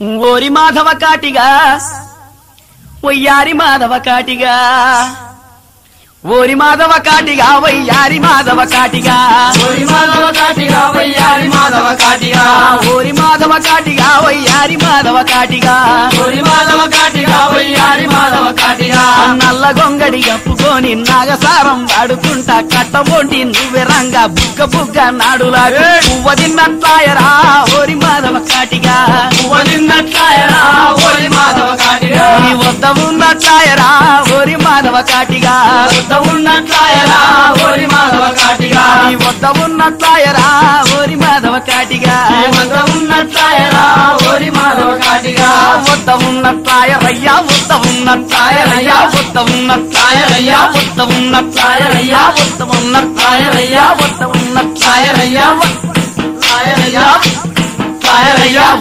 ఓరి మాధవ కాటిగా ఒయ్యారి మాధవ కాటిగా ఓరి మాధవ కాటిగా వయ్యారి మాధవ కాటిగా ఓరి మాధవ కాటిగా వయ్యారి మాధవ కాటిగా ఓరి మాధవ కాటిగా వయ్యారి మాధవ కాటిగా ఓరి మాధవ కాటిగా వయ్యారి మాధవ కాటిగా నల్ల గొంగడి కప్పుకొని నాగసారం వాడుకుంటా కట్టబోంటి నువ్వే రంగ బుగ్గ బుగ్గ నాడులాగా పువ్వ తిన్నట్లాయరా ఓరి మాధవ కాటిగా వద్ద ఉన్నట్లాయరా ఓరి మాధవ కాటిగా. వద్ద ఉన్నట్లాయరా ఓరి మాధవ కాటిగా. నీ వద్ద ఉన్నట్లాయరా ఓరి మాధవ కాటిగా. వద్ద ఉన్నట్లాయరా ఓరి మాధవ కాటిగా. వద్ద ఉన్నట్లాయరయ్యా వద్ద ఉన్నట్లాయరయ్యా వద్ద ఉన్నట్లాయరయ్యా వద్ద ఉన్నట్లాయరయ్యా వద్ద ఉన్నట్లాయరయ్యా వద్ద ఉన్నట్లాయరయ్యా ఆయనయ్యా తాయరయ్యా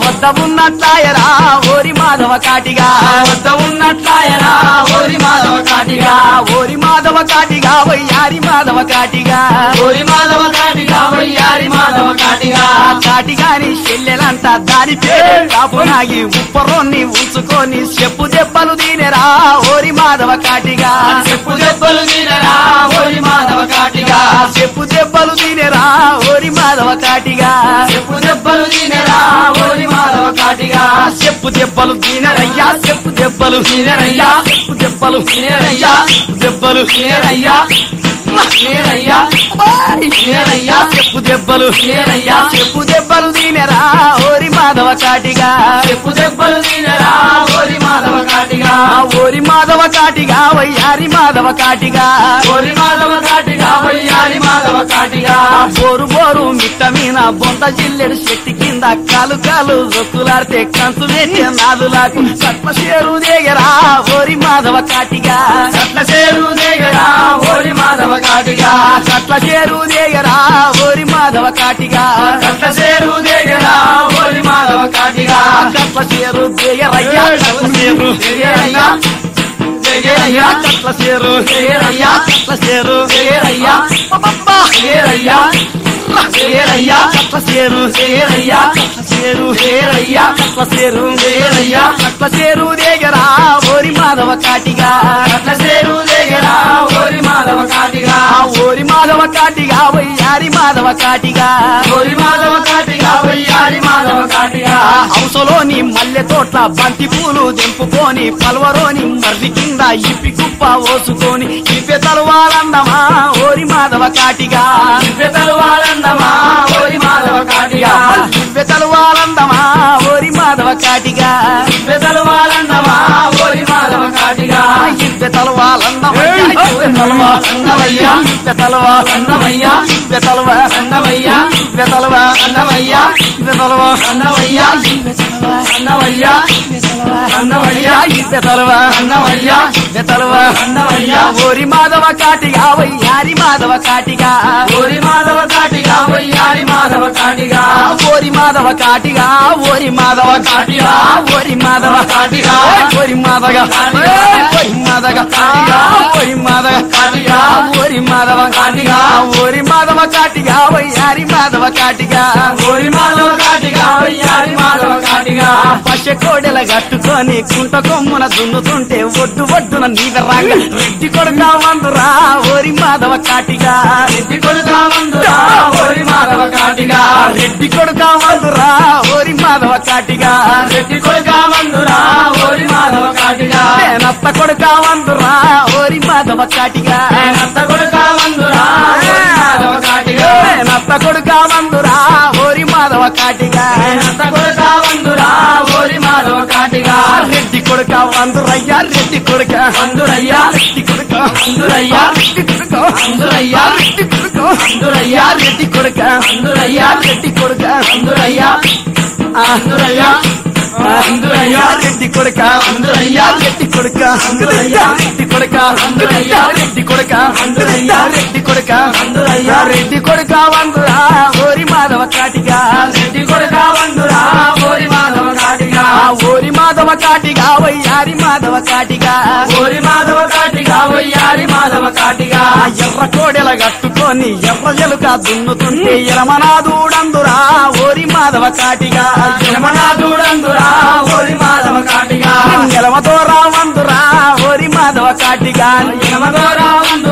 వద్ద ఉన్నట్లాయరా ఓరి మాధవ కాటిగా. వద్ద ఉన్నట్లాయరా ఓరి మాధవ కాటిగా. ఓరి మాధవ కాటిగా వయ్యారి మాధవ కాటిగా. ఓరి మాధవ కాటిగా వయ్యారి మాధవ కాటిగా. కాటిగాని చెల్లెలంట దాని పేరు కాపునాగి. ఉప్పరోన్ని ఉంచుకొని చెప్పు దెబ్బలు దీనెరా ఓరి మాధవ కాటిగా. చెప్పు దెబ్బలు తినరా ఓరి మాధవ కాటిగా. చెప్పు దెబ్బలు దీనెరా ఓరి మాధవ కాటిగా. చెప్పు దెబ్బలు తినరా ఓరి సాటిగా చెప్పు దెబ్బలు తినరయ్యా చెప్పు దెబ్బలు తినరయ్యా చెప్పు దెబ్బలు తినరయ్యా దెబ్బలు తినరయ్యా తినరయ్యా తినరయ్యా చెప్పు దెబ్బలు తినరయ్యా చెప్పు దెబ్బలు తినరా ఓరి మాధవ కాటిగా. చెప్పు దెబ్బలు తినరా ఓరి మాధవ కాటిగా వయ్యారి మాధవ కాటిగా. ఓరి మాధవ కాటిగా వయ్యారి మాధవ కాటిగా. బోరు బోరు మిట్ట మీన బొంత జిల్లెడు చెట్టు కింద కాలు కాలు రొక్కులాడితే కంచు వేసే నాదులకు. సత్మ చేరు దిగరా ఓరి మాధవ కాటిగా. సట్ల కాటిగా సట్ల చేరు దిగరా ఓరి మాధవ కాటిగా సట్ల చేరు దేగరా ఓరి మాధవ కాటిగా కట్ల చేరు దిగరయ్యా కట్ల చేరు దేగరయ్యా కట్ల చేరు కట్ల కట్ల కట్ల కట్ల కట్ల దిగరా ఓరి మాధవ కాటిగా చేరు మాధవ కాటిగా వయ్యారి మాధవ కాటిగా. ఓరి మాధవ కాటిగా వయ్యారి మాధవ కాటిగా. హంసలోని మల్లె తోట్ల బంతి పూలు దింపుకొని పల్వరోని మర్రి కింద ఇప్పి కుప్ప ఓసుకొని ఇప్పే తలవాలన్నమా ఓరి మాధవ కాటిగా. పెద్దలు వాళ్ళందమా ఓరి మాధవ కాటిగా. ఇప్పే తలవాలన్నమా ఓరి మాధవ కాటిగా. పెద్దలు వాళ్ళందమా ఓరి మాధవ కాటిగా. ఇప్పే తలవాలన్నమయ్యా ఇప్పే తలవా అన్నమయ్యా ఇప్పే తలవా అన్నమయ్యా ఇప్పే తలవా అన్నమయ్యా ఇప్పే తలవా అన్నమయ్యా ఇప్పే తలవా అన్నమయ్యా అన్నమయ్యా అన్నమయ్యా ఓరి మాధవ కాటిగా వయ్యారి మాధవ కాటిగా ఓరి మాధవ కాటిగా వయ్యారి మాధవ కాటిగా ఓరి మాధవ కాటిగా ఓరి మాధవ కాటిగా ఓరి మాధవ కాటిగా ఓరి మాధవ కాటిగా. మాధవ కాటిగా ఓరి మాధవ కాటిగా ఓరి మాధవ కాటిగా ఓరి మాధవ కాటిగా వయ్యారి మాధవ కాటిగా. ఓరి మాధవ కాటిగా వయ్యారి మాధవ కాటిగా. పచ్చ కోడెల కట్టుకొని కుంట కొమ్మున దున్నుతుంటే ఒడ్డు ఒడ్డున నీవె రంగ రెడ్డి కొడుక వందురా ఓరి మాధవ కాటిగా. రెడ్డి కొడుకా వందురా ఓరి మాధవ కాటిగా. రెడ్డి కొడుక వందురా ఓరి మాధవ కాటిగా. రెడ్డి కొడుకా వందురా ఓరి మాధవ కాటిగా. నేనత్త కొడుక వందురా ఓరి మాధవ కాటిగా. నేనంత కొడుకా వందురా మాధవ కాటిగా. కొడుక వందురా ఓరి మాధవ కాటిగా. నేనంత కొడుకా వందురా ఓరి మాధవ కాటిగా. రెడ్డి కొడుక వందురయ్యా రెడ్డి కొడుక. వందురయ్యా. రెడ్డి కొడుక వందురయ్యా. రెడ్డి కొడుక. వందురయ్యా. రెడ్డి కొడుక. వందురయ్యా. రెడ్డి కొడుక. వందురయ్యా. రెడ్డి కొడుక. వందురయ్యా. వందురయ్యా. వందురయ్యా రెడ్డి కొడుక వందురయ్యా రెడ్డి కొడుక అందురయ్యా. రెడ్డి కొడుక అందురయ్యా. రెడ్డి కొడుక వందురా ఓరి మాధవ కాటిగా రెడ్డి కొడుకా కాటిగా వయ్యారి మాధవ కాటిగా ఓరి మాధవ కాటిగా వయ్యారి మాధవ కాటిగా ఎర్ర కోడెల కట్టుకొని ఎర్ర ఎలుక దున్నుతుంది ఎరమనాదూడందురా ఓరి మాధవ కాటిగా దూడందురా ఓరి మాధవ కాటిగా ఎలమతో రావందురా ఓరి మాధవ కాటిగా ఎలమతో రావందు